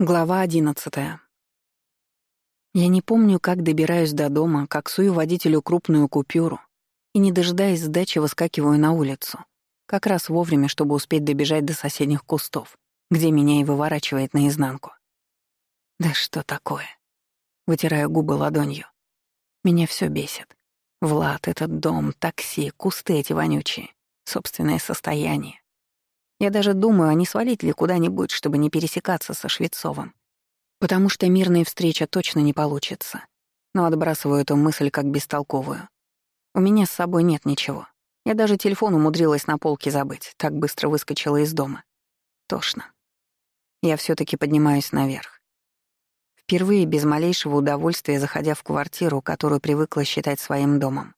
Глава одиннадцатая. Я не помню, как добираюсь до дома, как сую водителю крупную купюру и, не дожидаясь сдачи, выскакиваю на улицу. Как раз вовремя, чтобы успеть добежать до соседних кустов, где меня и выворачивает наизнанку. Да что такое? Вытираю губы ладонью. Меня все бесит. Влад, этот дом, такси, кусты эти вонючие, собственное состояние. Я даже думаю, а не свалить ли куда-нибудь, чтобы не пересекаться со Швецовым. Потому что мирная встреча точно не получится. Но отбрасываю эту мысль как бестолковую. У меня с собой нет ничего. Я даже телефон умудрилась на полке забыть, так быстро выскочила из дома. Тошно. Я все таки поднимаюсь наверх. Впервые без малейшего удовольствия заходя в квартиру, которую привыкла считать своим домом.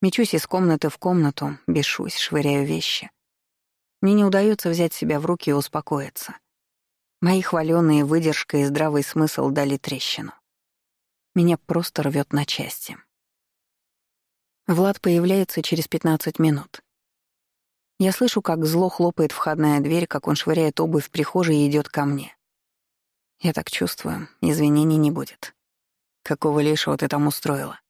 Мечусь из комнаты в комнату, бешусь, швыряю вещи. Мне не удается взять себя в руки и успокоиться. Мои хваленные выдержка и здравый смысл дали трещину. Меня просто рвет на части. Влад появляется через 15 минут. Я слышу, как зло хлопает входная дверь, как он швыряет обувь в прихожей и идет ко мне. Я так чувствую, извинений не будет. Какого лишего ты там устроила?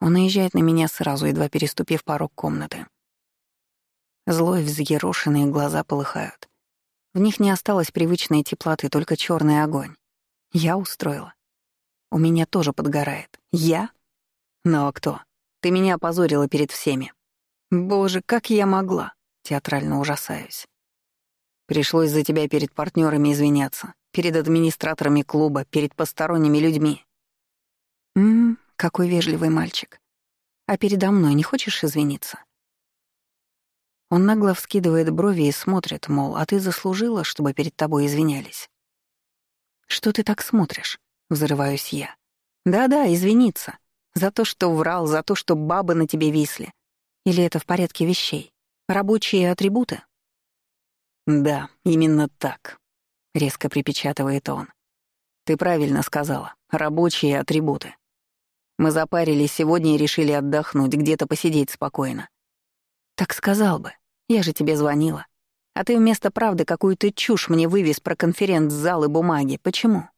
Он наезжает на меня сразу, едва переступив порог комнаты. Злой, взъерошенные глаза полыхают. В них не осталось привычной теплоты, только черный огонь. Я устроила. У меня тоже подгорает. Я? Ну а кто? Ты меня опозорила перед всеми. Боже, как я могла? Театрально ужасаюсь. Пришлось за тебя перед партнерами извиняться, перед администраторами клуба, перед посторонними людьми. Ммм, какой вежливый мальчик. А передо мной не хочешь извиниться? Он нагло вскидывает брови и смотрит, мол, а ты заслужила, чтобы перед тобой извинялись. «Что ты так смотришь?» — взрываюсь я. «Да-да, извиниться. За то, что врал, за то, что бабы на тебе висли. Или это в порядке вещей? Рабочие атрибуты?» «Да, именно так», — резко припечатывает он. «Ты правильно сказала. Рабочие атрибуты. Мы запарились сегодня и решили отдохнуть, где-то посидеть спокойно. Так сказал бы. Я же тебе звонила. А ты вместо правды какую-то чушь мне вывез про конференц-зал и бумаги. Почему?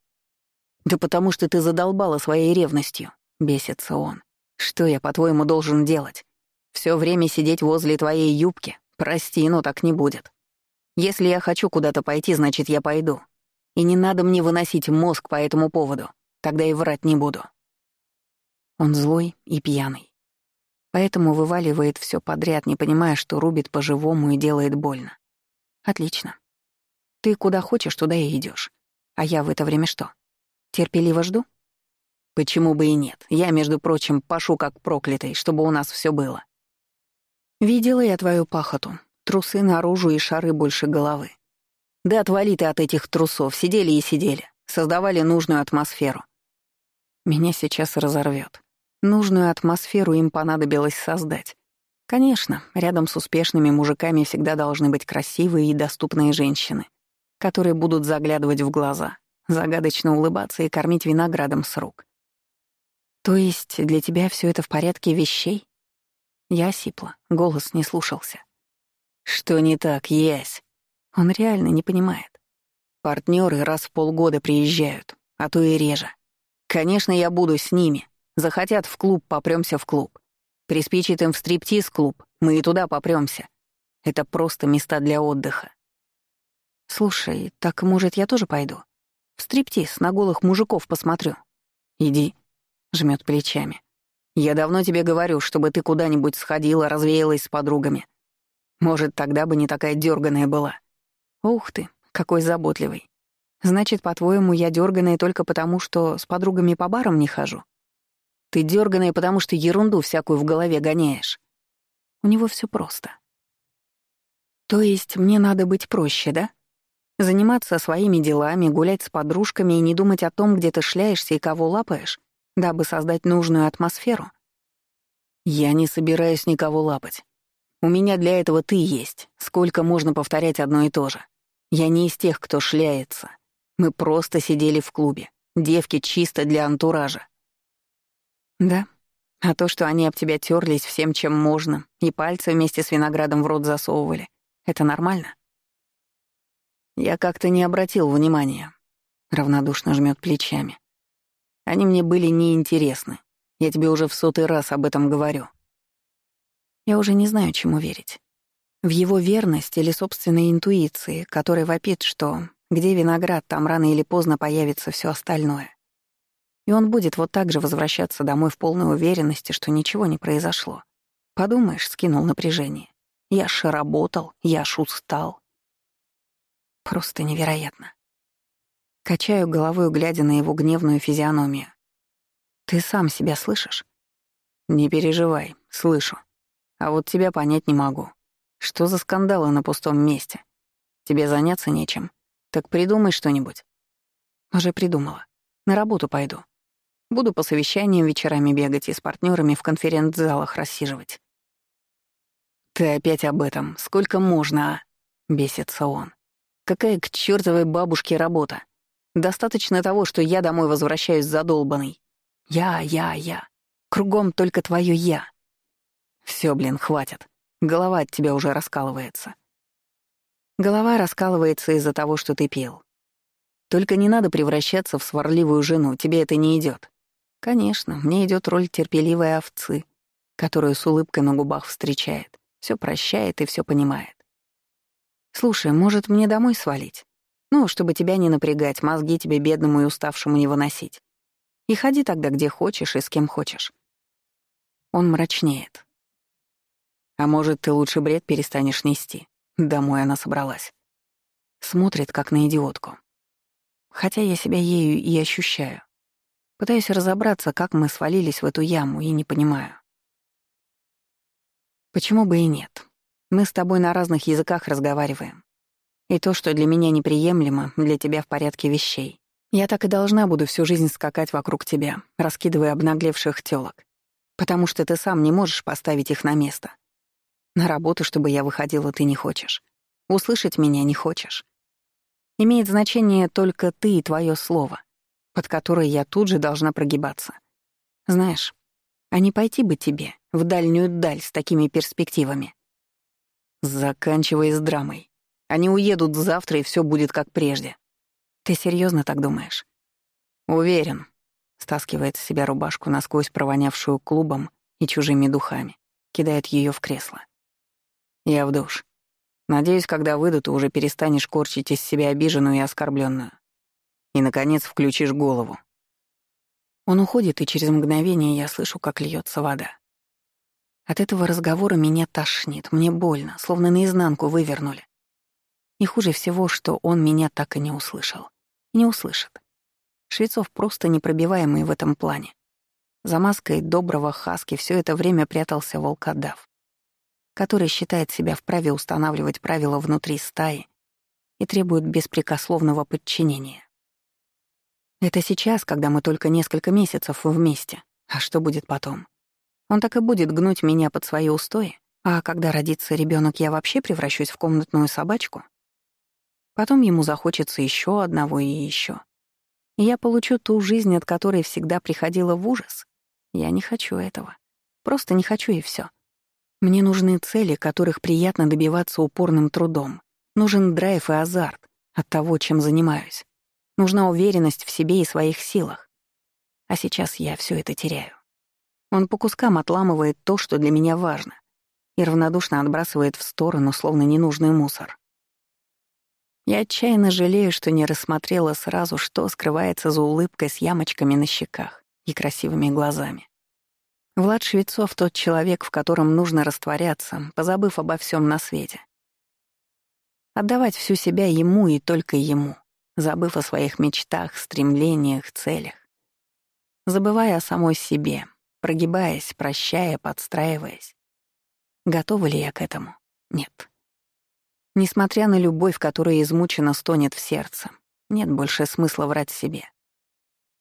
Да потому что ты задолбала своей ревностью, бесится он. Что я, по-твоему, должен делать? Все время сидеть возле твоей юбки? Прости, но так не будет. Если я хочу куда-то пойти, значит, я пойду. И не надо мне выносить мозг по этому поводу. Тогда и врать не буду. Он злой и пьяный. Поэтому вываливает все подряд, не понимая, что рубит по-живому и делает больно. Отлично. Ты куда хочешь, туда и идешь. А я в это время что? Терпеливо жду? Почему бы и нет? Я, между прочим, пашу как проклятый, чтобы у нас все было. Видела я твою пахоту. Трусы наружу и шары больше головы. Да отвали ты от этих трусов, сидели и сидели, создавали нужную атмосферу. Меня сейчас разорвет. Нужную атмосферу им понадобилось создать. Конечно, рядом с успешными мужиками всегда должны быть красивые и доступные женщины, которые будут заглядывать в глаза, загадочно улыбаться и кормить виноградом с рук. То есть для тебя все это в порядке вещей? Я сипла, голос не слушался. Что не так, Ясь? Он реально не понимает. Партнеры раз в полгода приезжают, а то и реже. Конечно, я буду с ними, Захотят в клуб, попрёмся в клуб. Приспичит им в стриптиз-клуб, мы и туда попрёмся. Это просто места для отдыха. Слушай, так, может, я тоже пойду? В стриптиз, на голых мужиков посмотрю. Иди, жмёт плечами. Я давно тебе говорю, чтобы ты куда-нибудь сходила, развеялась с подругами. Может, тогда бы не такая дёрганая была. Ух ты, какой заботливый. Значит, по-твоему, я дёрганая только потому, что с подругами по барам не хожу? Ты дёрганая, потому что ерунду всякую в голове гоняешь. У него все просто. То есть мне надо быть проще, да? Заниматься своими делами, гулять с подружками и не думать о том, где ты шляешься и кого лапаешь, дабы создать нужную атмосферу? Я не собираюсь никого лапать. У меня для этого ты есть. Сколько можно повторять одно и то же? Я не из тех, кто шляется. Мы просто сидели в клубе. Девки чисто для антуража. Да. А то, что они об тебя терлись всем, чем можно, и пальцы вместе с виноградом в рот засовывали, это нормально? Я как-то не обратил внимания. Равнодушно жмет плечами. Они мне были неинтересны. Я тебе уже в сотый раз об этом говорю. Я уже не знаю, чему верить. В его верность или собственной интуиции, которая вопит, что где виноград, там рано или поздно появится все остальное. И он будет вот так же возвращаться домой в полной уверенности, что ничего не произошло. Подумаешь, скинул напряжение. Я ж работал, я ж устал. Просто невероятно. Качаю головой, глядя на его гневную физиономию. Ты сам себя слышишь? Не переживай, слышу. А вот тебя понять не могу. Что за скандалы на пустом месте? Тебе заняться нечем. Так придумай что-нибудь. Уже придумала. На работу пойду. Буду по совещаниям вечерами бегать и с партнерами в конференц-залах рассиживать. «Ты опять об этом. Сколько можно, а?» — бесится он. «Какая к чертовой бабушке работа? Достаточно того, что я домой возвращаюсь задолбанный. Я, я, я. Кругом только твое «я». Все, блин, хватит. Голова от тебя уже раскалывается. Голова раскалывается из-за того, что ты пил. Только не надо превращаться в сварливую жену, тебе это не идет. Конечно, мне идет роль терпеливой овцы, которую с улыбкой на губах встречает, все прощает и все понимает. Слушай, может, мне домой свалить? Ну, чтобы тебя не напрягать, мозги тебе бедному и уставшему не выносить. И ходи тогда где хочешь и с кем хочешь. Он мрачнеет. А может, ты лучше бред перестанешь нести? Домой она собралась. Смотрит, как на идиотку. Хотя я себя ею и ощущаю. Пытаюсь разобраться, как мы свалились в эту яму, и не понимаю. Почему бы и нет? Мы с тобой на разных языках разговариваем. И то, что для меня неприемлемо, для тебя в порядке вещей. Я так и должна буду всю жизнь скакать вокруг тебя, раскидывая обнаглевших тёлок. Потому что ты сам не можешь поставить их на место. На работу, чтобы я выходила, ты не хочешь. Услышать меня не хочешь. Имеет значение только ты и твое слово под которой я тут же должна прогибаться. Знаешь, а не пойти бы тебе в дальнюю даль с такими перспективами? Заканчивай с драмой. Они уедут завтра, и все будет как прежде. Ты серьезно так думаешь? Уверен. Стаскивает с себя рубашку, насквозь провонявшую клубом и чужими духами. Кидает ее в кресло. Я в душ. Надеюсь, когда выйду, ты уже перестанешь корчить из себя обиженную и оскорбленную и, наконец, включишь голову. Он уходит, и через мгновение я слышу, как льется вода. От этого разговора меня тошнит, мне больно, словно наизнанку вывернули. И хуже всего, что он меня так и не услышал. не услышит. Швецов просто непробиваемый в этом плане. За маской доброго хаски все это время прятался волкодав, который считает себя вправе устанавливать правила внутри стаи и требует беспрекословного подчинения. Это сейчас, когда мы только несколько месяцев вместе. А что будет потом? Он так и будет гнуть меня под свои устои, а когда родится ребенок, я вообще превращусь в комнатную собачку. Потом ему захочется еще одного и еще. И я получу ту жизнь, от которой всегда приходила в ужас. Я не хочу этого. Просто не хочу и все. Мне нужны цели, которых приятно добиваться упорным трудом. Нужен драйв и азарт от того, чем занимаюсь. Нужна уверенность в себе и своих силах. А сейчас я все это теряю. Он по кускам отламывает то, что для меня важно, и равнодушно отбрасывает в сторону, словно ненужный мусор. Я отчаянно жалею, что не рассмотрела сразу, что скрывается за улыбкой с ямочками на щеках и красивыми глазами. Влад Швецов — тот человек, в котором нужно растворяться, позабыв обо всем на свете. Отдавать всю себя ему и только ему забыв о своих мечтах, стремлениях, целях. Забывая о самой себе, прогибаясь, прощая, подстраиваясь. Готова ли я к этому? Нет. Несмотря на любовь, которая измученно стонет в сердце, нет больше смысла врать себе.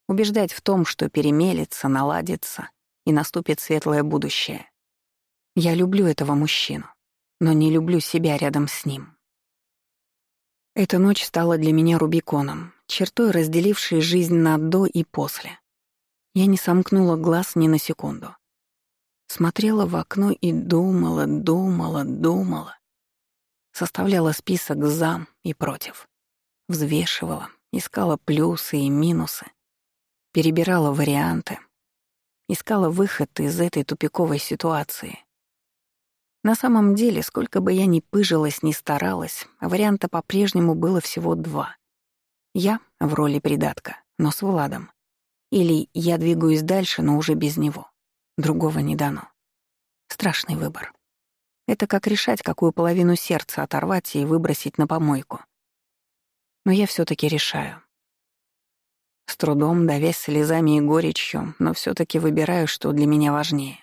Убеждать в том, что перемелется, наладится и наступит светлое будущее. Я люблю этого мужчину, но не люблю себя рядом с ним. Эта ночь стала для меня Рубиконом, чертой, разделившей жизнь на «до» и «после». Я не сомкнула глаз ни на секунду. Смотрела в окно и думала, думала, думала. Составляла список «за» и «против». Взвешивала, искала плюсы и минусы, перебирала варианты, искала выход из этой тупиковой ситуации. На самом деле, сколько бы я ни пыжилась, ни старалась, варианта по-прежнему было всего два. Я в роли придатка, но с Владом. Или я двигаюсь дальше, но уже без него. Другого не дано. Страшный выбор. Это как решать, какую половину сердца оторвать и выбросить на помойку. Но я все таки решаю. С трудом, давясь слезами и горечью, но все таки выбираю, что для меня важнее.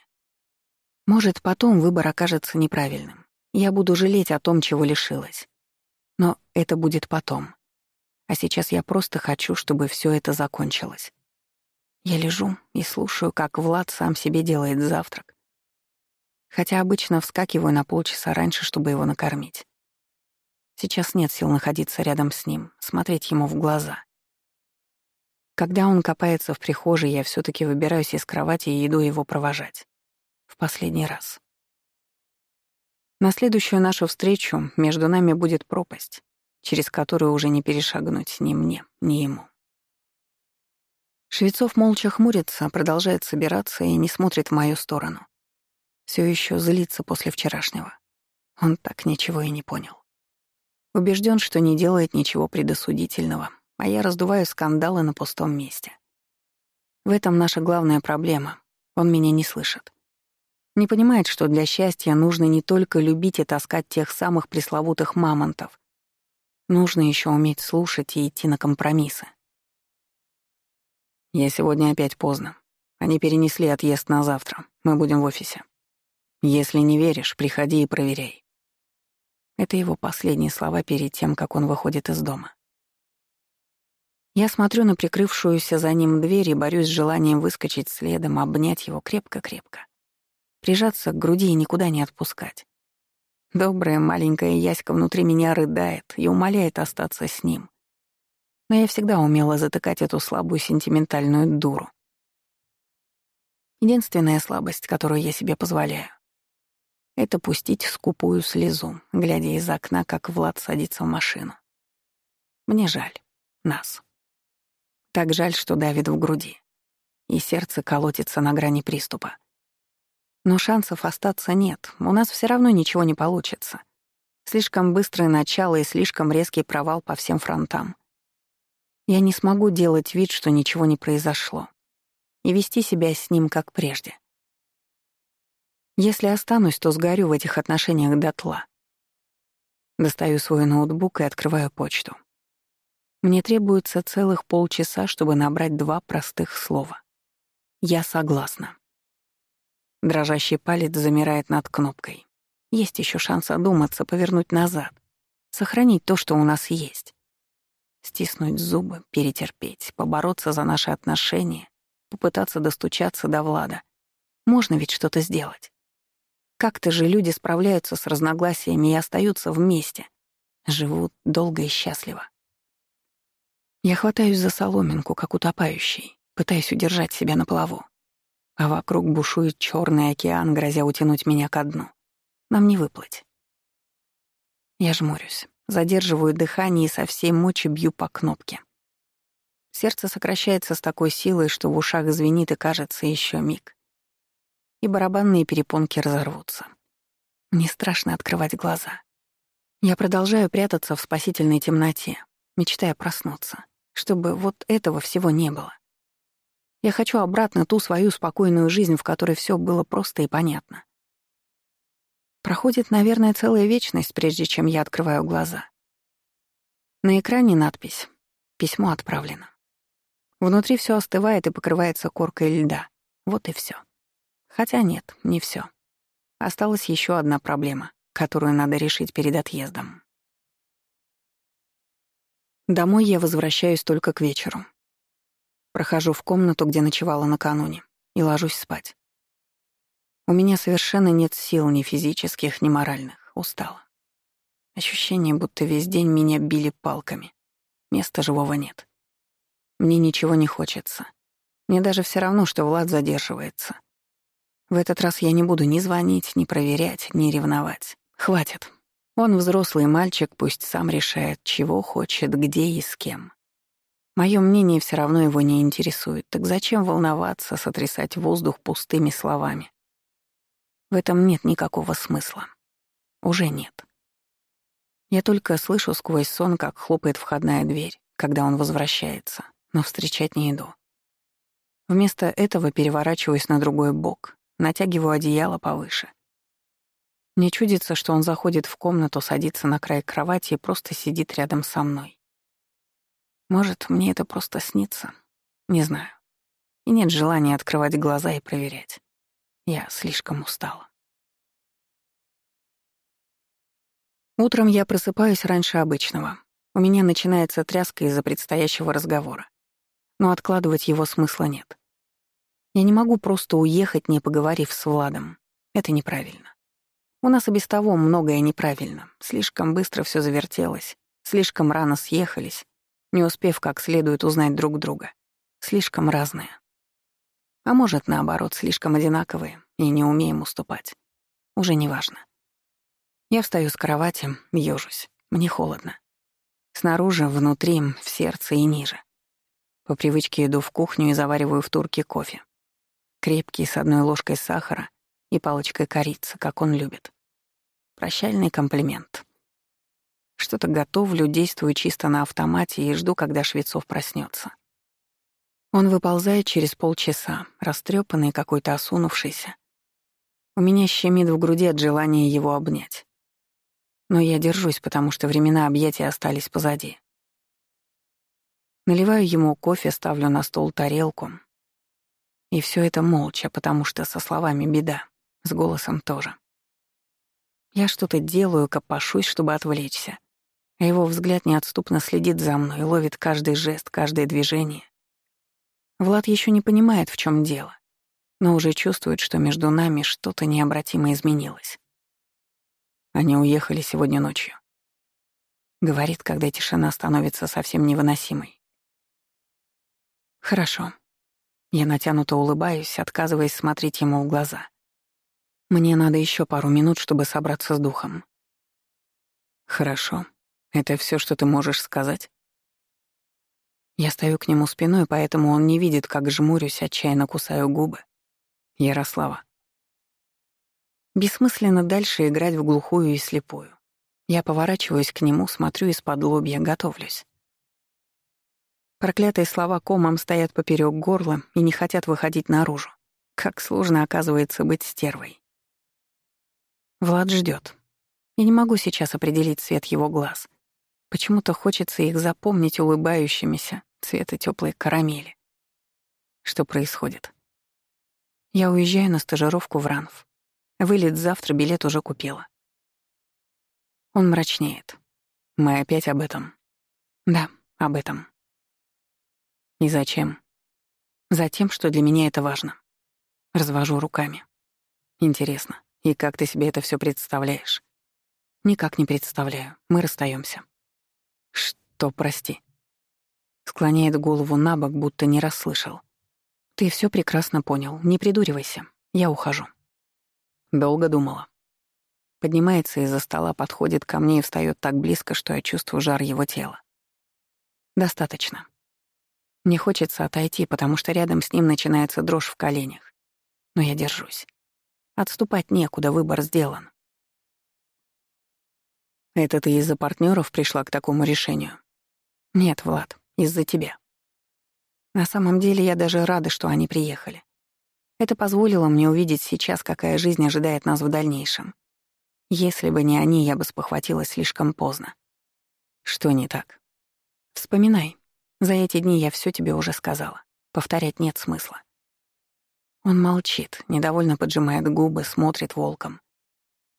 Может, потом выбор окажется неправильным. Я буду жалеть о том, чего лишилась. Но это будет потом. А сейчас я просто хочу, чтобы все это закончилось. Я лежу и слушаю, как Влад сам себе делает завтрак. Хотя обычно вскакиваю на полчаса раньше, чтобы его накормить. Сейчас нет сил находиться рядом с ним, смотреть ему в глаза. Когда он копается в прихожей, я все таки выбираюсь из кровати и иду его провожать. Последний раз. На следующую нашу встречу между нами будет пропасть, через которую уже не перешагнуть ни мне, ни ему. Швецов молча хмурится, продолжает собираться и не смотрит в мою сторону. Все еще злится после вчерашнего. Он так ничего и не понял. Убежден, что не делает ничего предосудительного, а я раздуваю скандалы на пустом месте. В этом наша главная проблема. Он меня не слышит. Не понимает, что для счастья нужно не только любить и таскать тех самых пресловутых мамонтов. Нужно еще уметь слушать и идти на компромиссы. Я сегодня опять поздно. Они перенесли отъезд на завтра. Мы будем в офисе. Если не веришь, приходи и проверяй. Это его последние слова перед тем, как он выходит из дома. Я смотрю на прикрывшуюся за ним дверь и борюсь с желанием выскочить следом, обнять его крепко-крепко. Прижаться к груди и никуда не отпускать. Добрая маленькая Яська внутри меня рыдает и умоляет остаться с ним. Но я всегда умела затыкать эту слабую сентиментальную дуру. Единственная слабость, которую я себе позволяю — это пустить скупую слезу, глядя из окна, как Влад садится в машину. Мне жаль. Нас. Так жаль, что давит в груди. И сердце колотится на грани приступа. Но шансов остаться нет, у нас все равно ничего не получится. Слишком быстрое начало и слишком резкий провал по всем фронтам. Я не смогу делать вид, что ничего не произошло. И вести себя с ним как прежде. Если останусь, то сгорю в этих отношениях дотла. Достаю свой ноутбук и открываю почту. Мне требуется целых полчаса, чтобы набрать два простых слова. Я согласна. Дрожащий палец замирает над кнопкой. Есть еще шанс одуматься, повернуть назад. Сохранить то, что у нас есть. Стиснуть зубы, перетерпеть, побороться за наши отношения, попытаться достучаться до Влада. Можно ведь что-то сделать. Как-то же люди справляются с разногласиями и остаются вместе. Живут долго и счастливо. Я хватаюсь за соломинку, как утопающий, пытаясь удержать себя на плаву. А вокруг бушует черный океан, грозя утянуть меня ко дну. Нам не выплыть. Я жмурюсь, задерживаю дыхание и со всей мочи бью по кнопке. Сердце сокращается с такой силой, что в ушах звенит и кажется еще миг. И барабанные перепонки разорвутся. Мне страшно открывать глаза. Я продолжаю прятаться в спасительной темноте, мечтая проснуться, чтобы вот этого всего не было. Я хочу обратно ту свою спокойную жизнь, в которой все было просто и понятно. Проходит, наверное, целая вечность, прежде чем я открываю глаза. На экране надпись «Письмо отправлено». Внутри все остывает и покрывается коркой льда. Вот и все. Хотя нет, не все. Осталась еще одна проблема, которую надо решить перед отъездом. Домой я возвращаюсь только к вечеру. Прохожу в комнату, где ночевала накануне, и ложусь спать. У меня совершенно нет сил ни физических, ни моральных. Устала. Ощущение, будто весь день меня били палками. Места живого нет. Мне ничего не хочется. Мне даже все равно, что Влад задерживается. В этот раз я не буду ни звонить, ни проверять, ни ревновать. Хватит. Он взрослый мальчик, пусть сам решает, чего хочет, где и с кем. Мое мнение все равно его не интересует, так зачем волноваться, сотрясать воздух пустыми словами? В этом нет никакого смысла. Уже нет. Я только слышу сквозь сон, как хлопает входная дверь, когда он возвращается, но встречать не иду. Вместо этого переворачиваюсь на другой бок, натягиваю одеяло повыше. Мне чудится, что он заходит в комнату, садится на край кровати и просто сидит рядом со мной. Может, мне это просто снится? Не знаю. И нет желания открывать глаза и проверять. Я слишком устала. Утром я просыпаюсь раньше обычного. У меня начинается тряска из-за предстоящего разговора. Но откладывать его смысла нет. Я не могу просто уехать, не поговорив с Владом. Это неправильно. У нас и без того многое неправильно. Слишком быстро все завертелось, слишком рано съехались, не успев как следует узнать друг друга. Слишком разные. А может, наоборот, слишком одинаковые и не умеем уступать. Уже не важно. Я встаю с кровати, ёжусь. Мне холодно. Снаружи, внутри, в сердце и ниже. По привычке иду в кухню и завариваю в турке кофе. Крепкий, с одной ложкой сахара и палочкой корицы, как он любит. Прощальный комплимент. Что-то готовлю, действую чисто на автомате и жду, когда Швецов проснется. Он выползает через полчаса, растрепанный, какой-то осунувшийся. У меня щемит в груди от желания его обнять. Но я держусь, потому что времена объятий остались позади. Наливаю ему кофе, ставлю на стол тарелку. И все это молча, потому что со словами беда. С голосом тоже. Я что-то делаю, копошусь, чтобы отвлечься. Его взгляд неотступно следит за мной, ловит каждый жест, каждое движение. Влад еще не понимает, в чем дело, но уже чувствует, что между нами что-то необратимо изменилось. Они уехали сегодня ночью. Говорит, когда тишина становится совсем невыносимой. Хорошо. Я натянуто улыбаюсь, отказываясь смотреть ему в глаза. Мне надо еще пару минут, чтобы собраться с духом. Хорошо. Это все, что ты можешь сказать? Я стою к нему спиной, поэтому он не видит, как жмурюсь, отчаянно кусаю губы. Ярослава. Бессмысленно дальше играть в глухую и слепую. Я поворачиваюсь к нему, смотрю из-под лобья, готовлюсь. Проклятые слова комом стоят поперек горла и не хотят выходить наружу. Как сложно, оказывается, быть стервой. Влад ждет. Я не могу сейчас определить цвет его глаз. Почему-то хочется их запомнить улыбающимися, цвета теплой карамели. Что происходит? Я уезжаю на стажировку в Ранф. Вылет завтра, билет уже купила. Он мрачнеет. Мы опять об этом. Да, об этом. И зачем? Затем, что для меня это важно. Развожу руками. Интересно, и как ты себе это все представляешь? Никак не представляю. Мы расстаемся. Что, прости? Склоняет голову на бок, будто не расслышал. Ты все прекрасно понял. Не придуривайся. Я ухожу. Долго думала. Поднимается из-за стола, подходит ко мне и встает так близко, что я чувствую жар его тела. Достаточно. Мне хочется отойти, потому что рядом с ним начинается дрожь в коленях. Но я держусь. Отступать некуда, выбор сделан. Это ты из-за партнеров пришла к такому решению? Нет, Влад, из-за тебя. На самом деле я даже рада, что они приехали. Это позволило мне увидеть сейчас, какая жизнь ожидает нас в дальнейшем. Если бы не они, я бы спохватилась слишком поздно. Что не так? Вспоминай. За эти дни я все тебе уже сказала. Повторять нет смысла. Он молчит, недовольно поджимает губы, смотрит волком.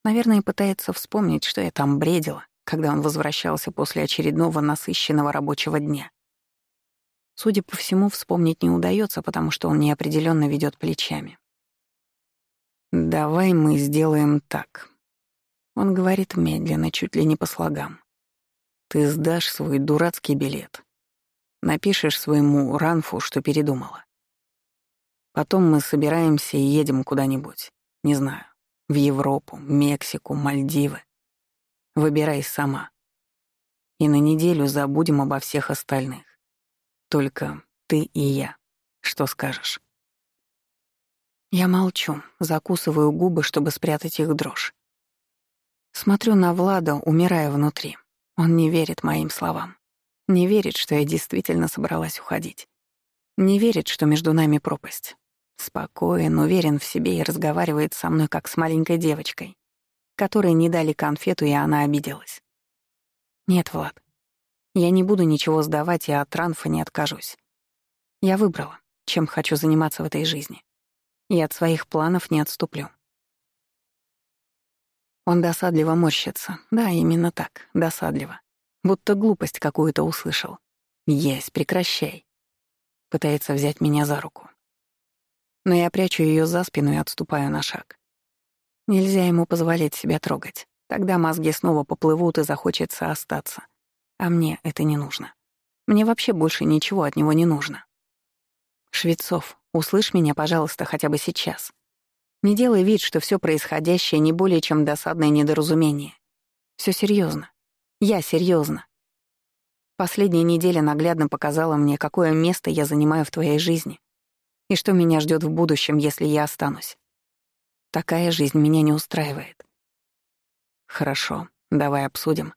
Наверное, пытается вспомнить, что я там бредила, когда он возвращался после очередного насыщенного рабочего дня. Судя по всему, вспомнить не удается, потому что он неопределенно ведет плечами. «Давай мы сделаем так». Он говорит медленно, чуть ли не по слогам. «Ты сдашь свой дурацкий билет. Напишешь своему Ранфу, что передумала. Потом мы собираемся и едем куда-нибудь. Не знаю. В Европу, Мексику, Мальдивы. Выбирай сама. И на неделю забудем обо всех остальных. Только ты и я. Что скажешь?» Я молчу, закусываю губы, чтобы спрятать их дрожь. Смотрю на Влада, умирая внутри. Он не верит моим словам. Не верит, что я действительно собралась уходить. Не верит, что между нами пропасть. Спокоен, уверен в себе и разговаривает со мной, как с маленькой девочкой, которой не дали конфету, и она обиделась. Нет, Влад, я не буду ничего сдавать и от Ранфа не откажусь. Я выбрала, чем хочу заниматься в этой жизни. И от своих планов не отступлю. Он досадливо морщится. Да, именно так, досадливо. Будто глупость какую-то услышал. Есть, прекращай. Пытается взять меня за руку. Но я прячу ее за спину и отступаю на шаг. Нельзя ему позволять себя трогать. Тогда мозги снова поплывут и захочется остаться. А мне это не нужно. Мне вообще больше ничего от него не нужно. Швецов, услышь меня, пожалуйста, хотя бы сейчас. Не делай вид, что все происходящее не более чем досадное недоразумение. Все серьезно. Я серьезно. Последняя неделя наглядно показала мне, какое место я занимаю в твоей жизни и что меня ждет в будущем, если я останусь. Такая жизнь меня не устраивает. Хорошо, давай обсудим.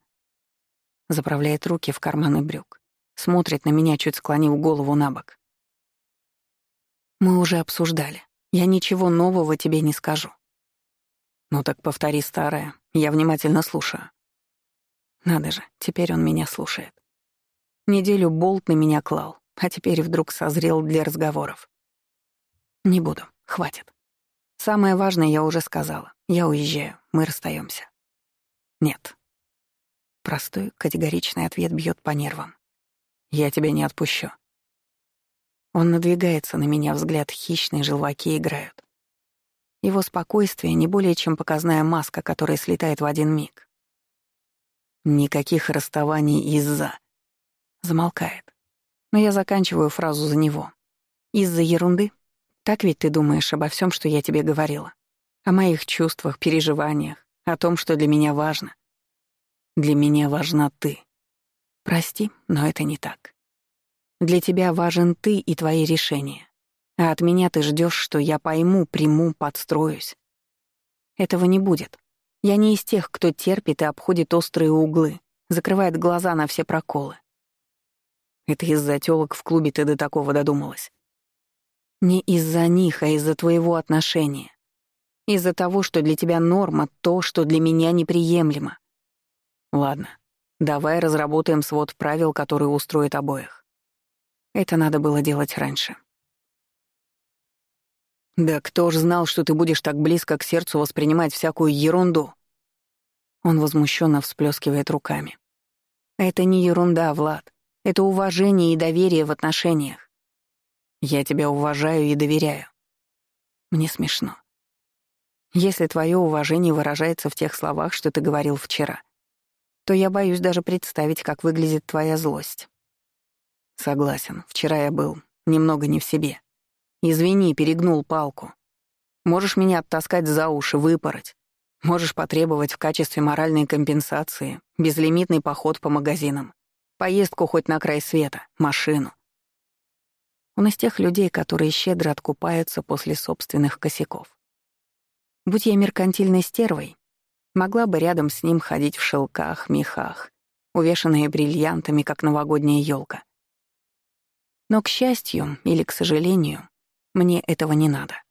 Заправляет руки в карманы брюк, смотрит на меня, чуть склонив голову на бок. Мы уже обсуждали. Я ничего нового тебе не скажу. Ну так повтори старое, я внимательно слушаю. Надо же, теперь он меня слушает. Неделю болт на меня клал, а теперь вдруг созрел для разговоров. Не буду, хватит. Самое важное я уже сказала. Я уезжаю, мы расстаемся. Нет. Простой, категоричный ответ бьет по нервам. Я тебя не отпущу. Он надвигается на меня, взгляд хищный, желваки играют. Его спокойствие не более чем показная маска, которая слетает в один миг. Никаких расставаний из-за. Замолкает. Но я заканчиваю фразу за него. Из-за ерунды? Так ведь ты думаешь обо всем, что я тебе говорила? О моих чувствах, переживаниях, о том, что для меня важно. Для меня важна ты. Прости, но это не так. Для тебя важен ты и твои решения. А от меня ты ждешь, что я пойму, приму, подстроюсь. Этого не будет. Я не из тех, кто терпит и обходит острые углы, закрывает глаза на все проколы. Это из-за тёлок в клубе ты до такого додумалась. Не из-за них, а из-за твоего отношения. Из-за того, что для тебя норма то, что для меня неприемлемо. Ладно, давай разработаем свод правил, которые устроят обоих. Это надо было делать раньше. «Да кто ж знал, что ты будешь так близко к сердцу воспринимать всякую ерунду?» Он возмущенно всплескивает руками. «Это не ерунда, Влад. Это уважение и доверие в отношениях. Я тебя уважаю и доверяю. Мне смешно. Если твое уважение выражается в тех словах, что ты говорил вчера, то я боюсь даже представить, как выглядит твоя злость. Согласен, вчера я был немного не в себе. Извини, перегнул палку. Можешь меня оттаскать за уши, выпороть. Можешь потребовать в качестве моральной компенсации безлимитный поход по магазинам, поездку хоть на край света, машину. Он из тех людей, которые щедро откупаются после собственных косяков. Будь я меркантильной стервой, могла бы рядом с ним ходить в шелках, мехах, увешанные бриллиантами, как новогодняя елка. Но, к счастью или к сожалению, мне этого не надо.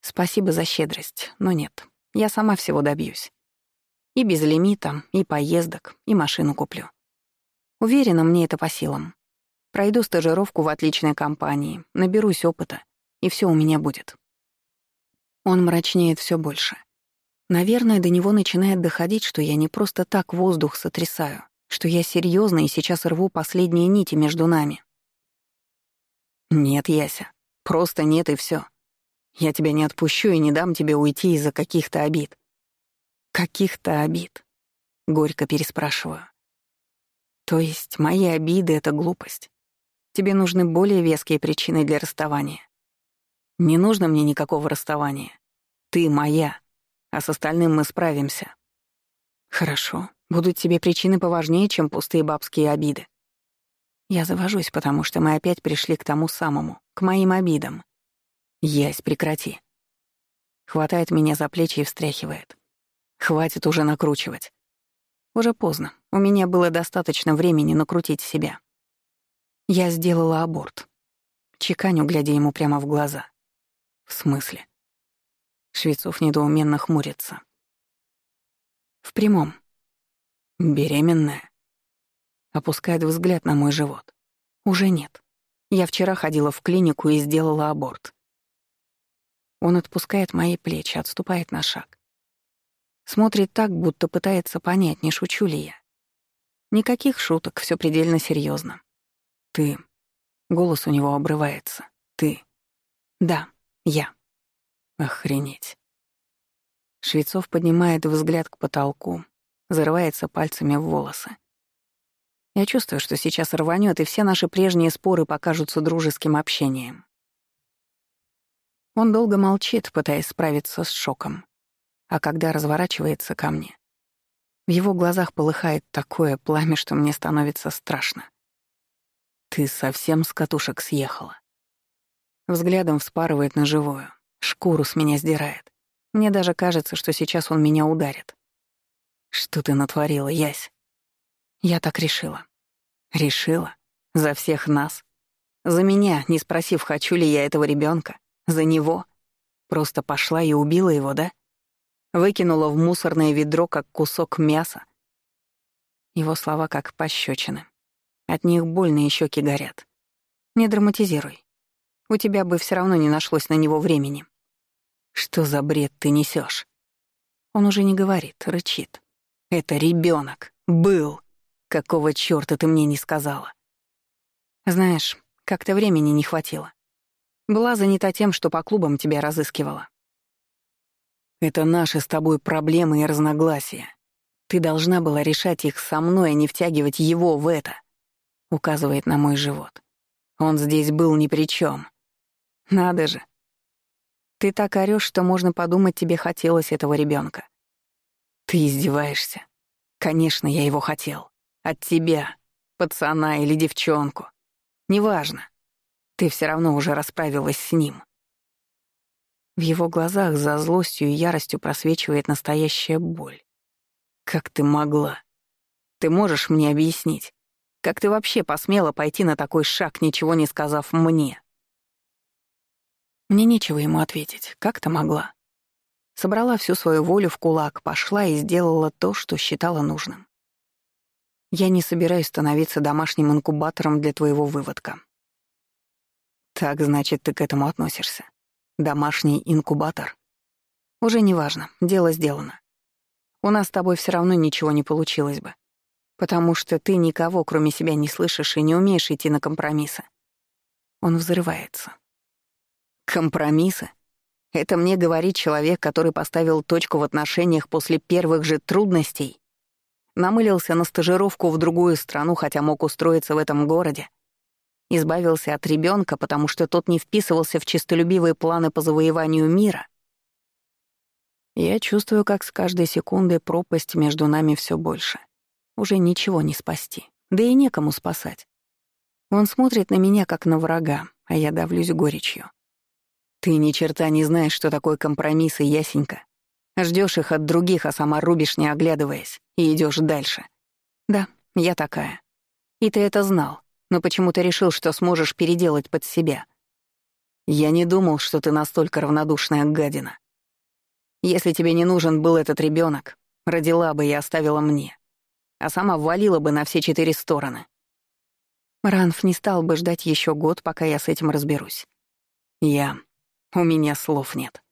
Спасибо за щедрость, но нет, я сама всего добьюсь. И без лимита, и поездок, и машину куплю. Уверена, мне это по силам. Пройду стажировку в отличной компании, наберусь опыта, и все у меня будет. Он мрачнеет все больше. Наверное, до него начинает доходить, что я не просто так воздух сотрясаю, что я серьезно и сейчас рву последние нити между нами. «Нет, Яся, просто нет и все. Я тебя не отпущу и не дам тебе уйти из-за каких-то обид». «Каких-то обид?» — горько переспрашиваю. «То есть мои обиды — это глупость? Тебе нужны более веские причины для расставания?» «Не нужно мне никакого расставания. Ты моя, а с остальным мы справимся». Хорошо, будут тебе причины поважнее, чем пустые бабские обиды. Я завожусь, потому что мы опять пришли к тому самому, к моим обидам. Ясь, прекрати. Хватает меня за плечи и встряхивает. Хватит уже накручивать. Уже поздно. У меня было достаточно времени накрутить себя. Я сделала аборт. Чеканю, глядя ему прямо в глаза. В смысле? Швецов недоуменно хмурится. В прямом. Беременная. Опускает взгляд на мой живот. Уже нет. Я вчера ходила в клинику и сделала аборт. Он отпускает мои плечи, отступает на шаг. Смотрит так, будто пытается понять, не шучу ли я. Никаких шуток, все предельно серьезно. Ты. Голос у него обрывается. Ты. Да, я. Охренеть. Швецов поднимает взгляд к потолку, зарывается пальцами в волосы. Я чувствую, что сейчас рванет, и все наши прежние споры покажутся дружеским общением. Он долго молчит, пытаясь справиться с шоком а когда разворачивается ко мне, в его глазах полыхает такое пламя, что мне становится страшно. «Ты совсем с катушек съехала». Взглядом вспарывает на живую, шкуру с меня сдирает. Мне даже кажется, что сейчас он меня ударит. «Что ты натворила, Ясь?» Я так решила. Решила? За всех нас? За меня, не спросив, хочу ли я этого ребенка? За него? Просто пошла и убила его, да? Выкинула в мусорное ведро, как кусок мяса. Его слова как пощечины. От них больные щеки горят. Не драматизируй. У тебя бы все равно не нашлось на него времени. Что за бред ты несешь? Он уже не говорит, рычит. Это ребенок. Был. Какого чёрта ты мне не сказала? Знаешь, как-то времени не хватило. Была занята тем, что по клубам тебя разыскивала. Это наши с тобой проблемы и разногласия. Ты должна была решать их со мной, а не втягивать его в это. Указывает на мой живот. Он здесь был ни при чем. Надо же. Ты так орёшь, что можно подумать, тебе хотелось этого ребенка. Ты издеваешься. Конечно, я его хотел. От тебя, пацана или девчонку. Неважно. Ты все равно уже расправилась с ним. В его глазах за злостью и яростью просвечивает настоящая боль. «Как ты могла? Ты можешь мне объяснить? Как ты вообще посмела пойти на такой шаг, ничего не сказав мне?» Мне нечего ему ответить. Как ты могла? Собрала всю свою волю в кулак, пошла и сделала то, что считала нужным. Я не собираюсь становиться домашним инкубатором для твоего выводка. Так, значит, ты к этому относишься. Домашний инкубатор? Уже не важно, дело сделано. У нас с тобой все равно ничего не получилось бы. Потому что ты никого, кроме себя, не слышишь и не умеешь идти на компромиссы. Он взрывается. Компромиссы? Это мне говорит человек, который поставил точку в отношениях после первых же трудностей. Намылился на стажировку в другую страну, хотя мог устроиться в этом городе избавился от ребенка, потому что тот не вписывался в честолюбивые планы по завоеванию мира. Я чувствую, как с каждой секундой пропасть между нами все больше. Уже ничего не спасти, да и некому спасать. Он смотрит на меня, как на врага, а я давлюсь горечью. Ты ни черта не знаешь, что такое компромиссы, ясенька. Ждешь их от других, а сама рубишь, не оглядываясь, и идешь дальше. Да, я такая. И ты это знал но почему-то решил, что сможешь переделать под себя. Я не думал, что ты настолько равнодушная гадина. Если тебе не нужен был этот ребенок, родила бы и оставила мне, а сама валила бы на все четыре стороны. Ранф не стал бы ждать еще год, пока я с этим разберусь. Я... У меня слов нет.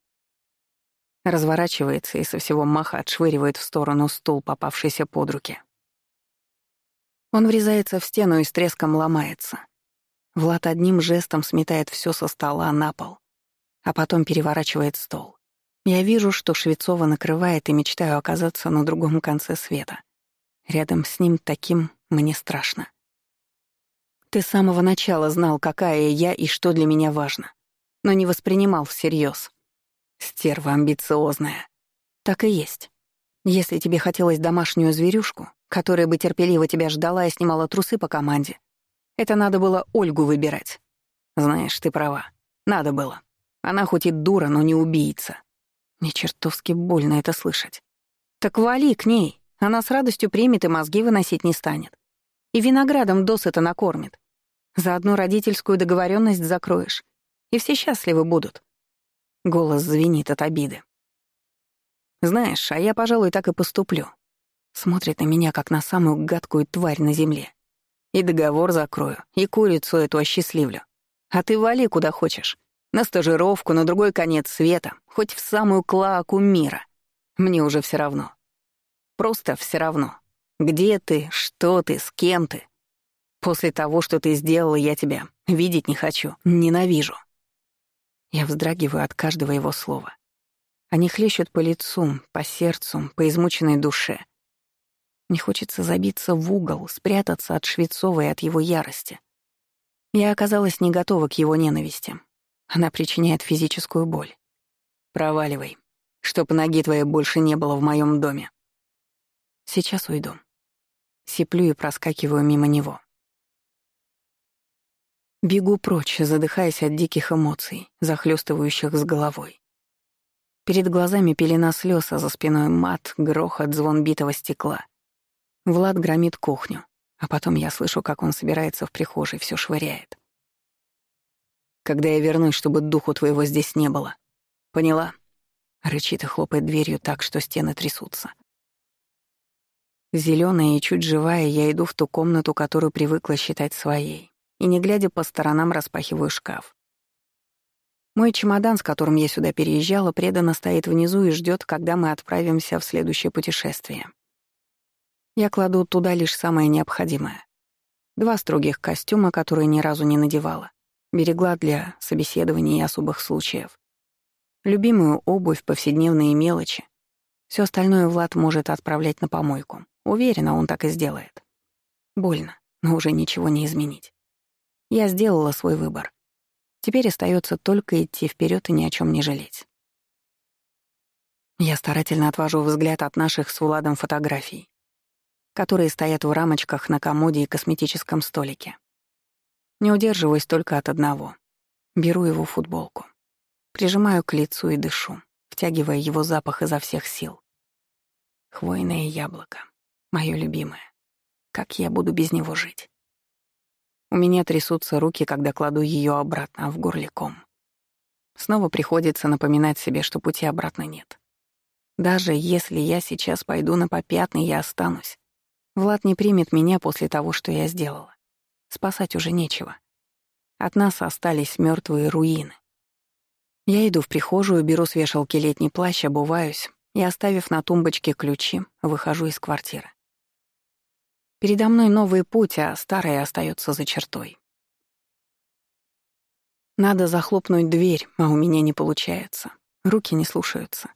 Разворачивается и со всего маха отшвыривает в сторону стул, попавшийся под руки. Он врезается в стену и с треском ломается. Влад одним жестом сметает все со стола на пол, а потом переворачивает стол. Я вижу, что Швецова накрывает и мечтаю оказаться на другом конце света. Рядом с ним таким мне страшно. Ты с самого начала знал, какая я и что для меня важно, но не воспринимал всерьез. Стерва амбициозная. Так и есть. Если тебе хотелось домашнюю зверюшку, которая бы терпеливо тебя ждала и снимала трусы по команде, это надо было Ольгу выбирать. Знаешь, ты права. Надо было. Она хоть и дура, но не убийца. Мне чертовски больно это слышать. Так вали к ней. Она с радостью примет и мозги выносить не станет. И виноградом досыта накормит. Заодно родительскую договоренность закроешь. И все счастливы будут. Голос звенит от обиды. Знаешь, а я, пожалуй, так и поступлю. Смотрит на меня, как на самую гадкую тварь на земле. И договор закрою, и курицу эту осчастливлю. А ты вали куда хочешь. На стажировку, на другой конец света, хоть в самую клаку мира. Мне уже все равно. Просто все равно. Где ты, что ты, с кем ты. После того, что ты сделала, я тебя видеть не хочу, ненавижу. Я вздрагиваю от каждого его слова. Они хлещут по лицу, по сердцу, по измученной душе. Мне хочется забиться в угол, спрятаться от Швецова и от его ярости. Я оказалась не готова к его ненависти. Она причиняет физическую боль. Проваливай, чтоб ноги твоей больше не было в моем доме. Сейчас уйду. Сиплю и проскакиваю мимо него. Бегу прочь, задыхаясь от диких эмоций, захлестывающих с головой. Перед глазами пелена слез, а за спиной мат, грохот, звон битого стекла. Влад громит кухню. А потом я слышу, как он собирается в прихожей, все швыряет. «Когда я вернусь, чтобы духу твоего здесь не было. Поняла?» Рычит и хлопает дверью так, что стены трясутся. Зелёная и чуть живая, я иду в ту комнату, которую привыкла считать своей, и, не глядя по сторонам, распахиваю шкаф. Мой чемодан, с которым я сюда переезжала, преданно стоит внизу и ждет, когда мы отправимся в следующее путешествие. Я кладу туда лишь самое необходимое. Два строгих костюма, которые ни разу не надевала. Берегла для собеседований и особых случаев. Любимую обувь, повседневные мелочи. Все остальное Влад может отправлять на помойку. Уверена, он так и сделает. Больно, но уже ничего не изменить. Я сделала свой выбор. Теперь остается только идти вперед и ни о чем не жалеть. Я старательно отвожу взгляд от наших с Владом фотографий которые стоят в рамочках на комоде и косметическом столике. Не удерживаюсь только от одного. Беру его футболку. Прижимаю к лицу и дышу, втягивая его запах изо всех сил. Хвойное яблоко. Моё любимое. Как я буду без него жить? У меня трясутся руки, когда кладу ее обратно, в горле ком. Снова приходится напоминать себе, что пути обратно нет. Даже если я сейчас пойду на попятный, я останусь. Влад не примет меня после того, что я сделала. Спасать уже нечего. От нас остались мертвые руины. Я иду в прихожую, беру с вешалки летний плащ, обуваюсь и, оставив на тумбочке ключи, выхожу из квартиры. Передо мной новый путь, а старый остается за чертой. Надо захлопнуть дверь, а у меня не получается. Руки не слушаются.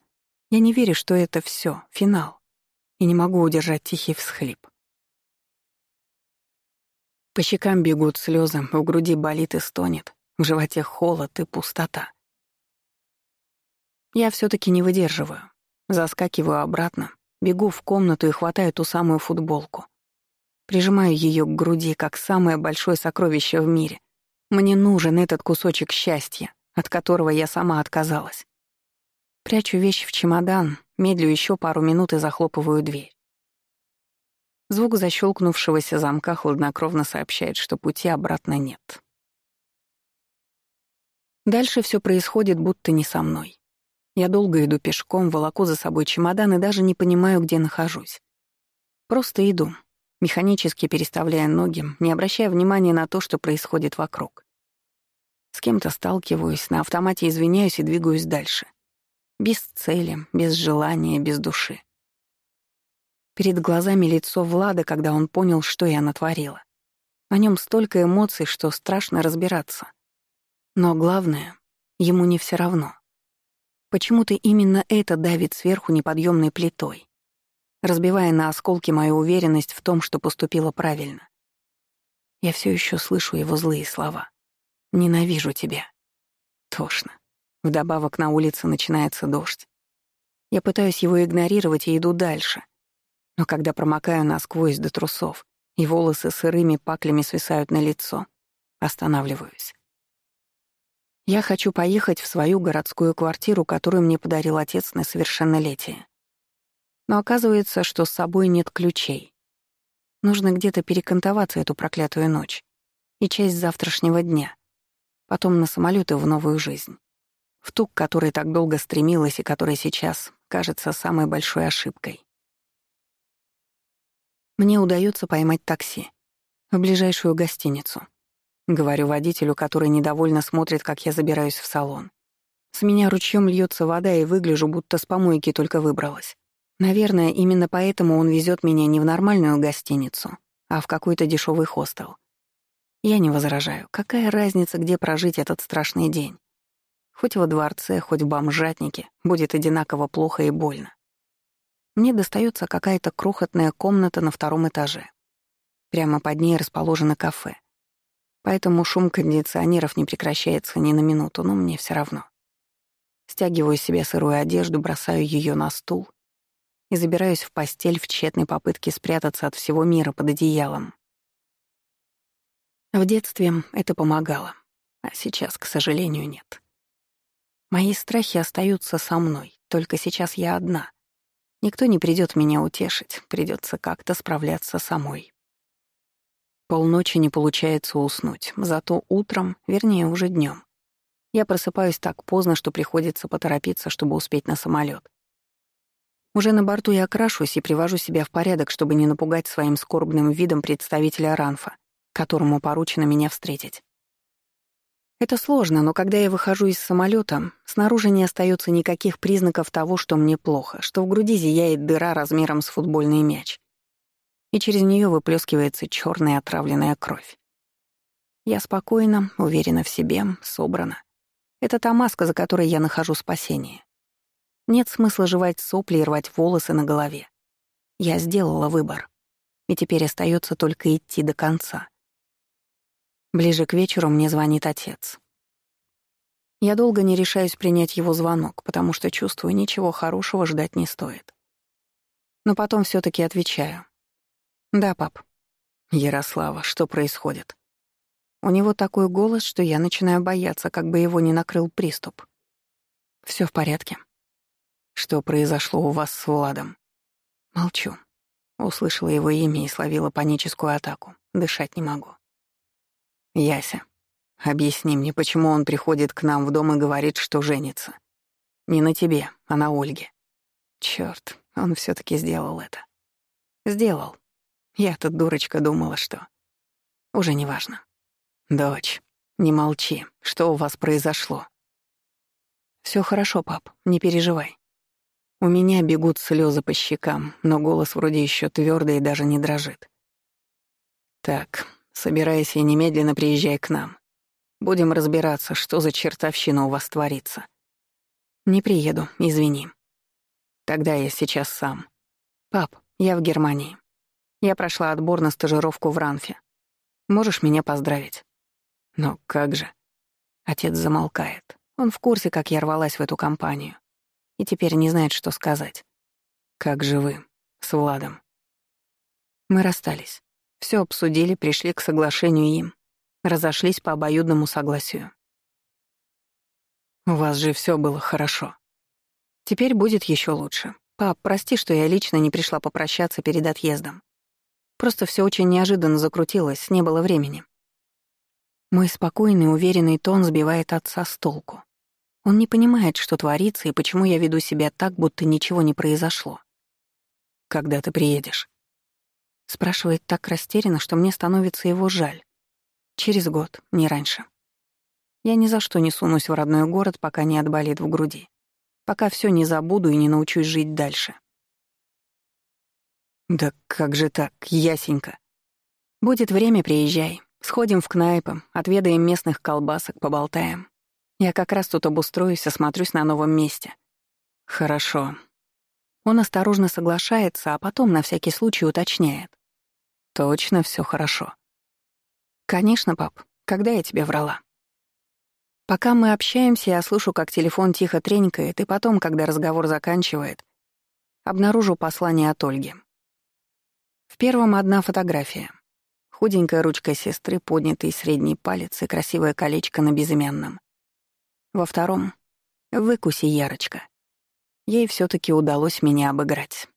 Я не верю, что это все, финал и не могу удержать тихий всхлип. По щекам бегут слезы, в груди болит и стонет, в животе холод и пустота. Я все таки не выдерживаю. Заскакиваю обратно, бегу в комнату и хватаю ту самую футболку. Прижимаю ее к груди, как самое большое сокровище в мире. Мне нужен этот кусочек счастья, от которого я сама отказалась. Прячу вещи в чемодан, медлю еще пару минут и захлопываю дверь. Звук защелкнувшегося замка хладнокровно сообщает, что пути обратно нет. Дальше все происходит будто не со мной. Я долго иду пешком, волоку за собой чемодан и даже не понимаю, где нахожусь. Просто иду, механически переставляя ноги, не обращая внимания на то, что происходит вокруг. С кем-то сталкиваюсь, на автомате извиняюсь и двигаюсь дальше. Без цели, без желания, без души. Перед глазами лицо Влада, когда он понял, что я натворила. На нем столько эмоций, что страшно разбираться. Но главное, ему не все равно. Почему-то именно это давит сверху неподъемной плитой, разбивая на осколки мою уверенность в том, что поступила правильно. Я все еще слышу его злые слова. «Ненавижу тебя». Тошно. Вдобавок на улице начинается дождь. Я пытаюсь его игнорировать и иду дальше. Но когда промокаю насквозь до трусов, и волосы сырыми паклями свисают на лицо, останавливаюсь. Я хочу поехать в свою городскую квартиру, которую мне подарил отец на совершеннолетие. Но оказывается, что с собой нет ключей. Нужно где-то перекантоваться эту проклятую ночь и часть завтрашнего дня. Потом на самолеты в новую жизнь. В ту, к которой так долго стремилась и которая сейчас кажется самой большой ошибкой. Мне удается поймать такси в ближайшую гостиницу. Говорю водителю, который недовольно смотрит, как я забираюсь в салон. С меня ручьем льется вода, и выгляжу, будто с помойки только выбралась. Наверное, именно поэтому он везет меня не в нормальную гостиницу, а в какой-то дешевый хостел. Я не возражаю. Какая разница, где прожить этот страшный день? Хоть во дворце, хоть в бомжатнике, будет одинаково плохо и больно. Мне достается какая-то крохотная комната на втором этаже. Прямо под ней расположено кафе. Поэтому шум кондиционеров не прекращается ни на минуту, но мне все равно. Стягиваю себе сырую одежду, бросаю ее на стул и забираюсь в постель в тщетной попытке спрятаться от всего мира под одеялом. В детстве это помогало, а сейчас, к сожалению, нет. Мои страхи остаются со мной, только сейчас я одна. Никто не придет меня утешить, придется как-то справляться самой. Полночи не получается уснуть, зато утром, вернее, уже днем, я просыпаюсь так поздно, что приходится поторопиться, чтобы успеть на самолет. Уже на борту я окрашусь и привожу себя в порядок, чтобы не напугать своим скорбным видом представителя Ранфа, которому поручено меня встретить. Это сложно, но когда я выхожу из самолета, снаружи не остается никаких признаков того, что мне плохо, что в груди зияет дыра размером с футбольный мяч и через нее выплескивается черная отравленная кровь. Я спокойна, уверена в себе, собрана. Это та маска, за которой я нахожу спасение. Нет смысла жевать сопли и рвать волосы на голове. Я сделала выбор, и теперь остается только идти до конца. Ближе к вечеру мне звонит отец. Я долго не решаюсь принять его звонок, потому что чувствую, ничего хорошего ждать не стоит. Но потом все таки отвечаю. «Да, пап». «Ярослава, что происходит?» У него такой голос, что я начинаю бояться, как бы его не накрыл приступ. Все в порядке. Что произошло у вас с Владом? Молчу. Услышала его имя и словила паническую атаку. Дышать не могу. Яся, объясни мне, почему он приходит к нам в дом и говорит, что женится. Не на тебе, а на Ольге. Черт, он все таки сделал это. Сделал. Я тут дурочка думала, что... Уже не важно. Дочь, не молчи. Что у вас произошло? Все хорошо, пап, не переживай. У меня бегут слезы по щекам, но голос вроде еще твердый и даже не дрожит. Так, собирайся и немедленно приезжай к нам. Будем разбираться, что за чертовщина у вас творится. Не приеду, извини. Тогда я сейчас сам. Пап, я в Германии. Я прошла отбор на стажировку в Ранфе. Можешь меня поздравить?» «Но как же?» Отец замолкает. Он в курсе, как я рвалась в эту компанию. И теперь не знает, что сказать. «Как же вы? С Владом?» Мы расстались. Все обсудили, пришли к соглашению им. Разошлись по обоюдному согласию. «У вас же все было хорошо. Теперь будет еще лучше. Пап, прости, что я лично не пришла попрощаться перед отъездом. Просто все очень неожиданно закрутилось, не было времени. Мой спокойный, уверенный тон сбивает отца с толку. Он не понимает, что творится и почему я веду себя так, будто ничего не произошло. «Когда ты приедешь?» Спрашивает так растерянно, что мне становится его жаль. Через год, не раньше. Я ни за что не сунусь в родной город, пока не отболит в груди. Пока все не забуду и не научусь жить дальше. «Да как же так, Ясенька?» «Будет время, приезжай. Сходим в кнайпы, отведаем местных колбасок, поболтаем. Я как раз тут обустроюсь, осмотрюсь на новом месте». «Хорошо». Он осторожно соглашается, а потом на всякий случай уточняет. «Точно все хорошо». «Конечно, пап. Когда я тебе врала?» Пока мы общаемся, я слышу, как телефон тихо тренькает, и потом, когда разговор заканчивает, обнаружу послание от Ольги. В первом одна фотография. Худенькая ручка сестры, поднятый средний палец и красивое колечко на безымянном. Во втором — выкуси Ярочка. Ей все таки удалось меня обыграть.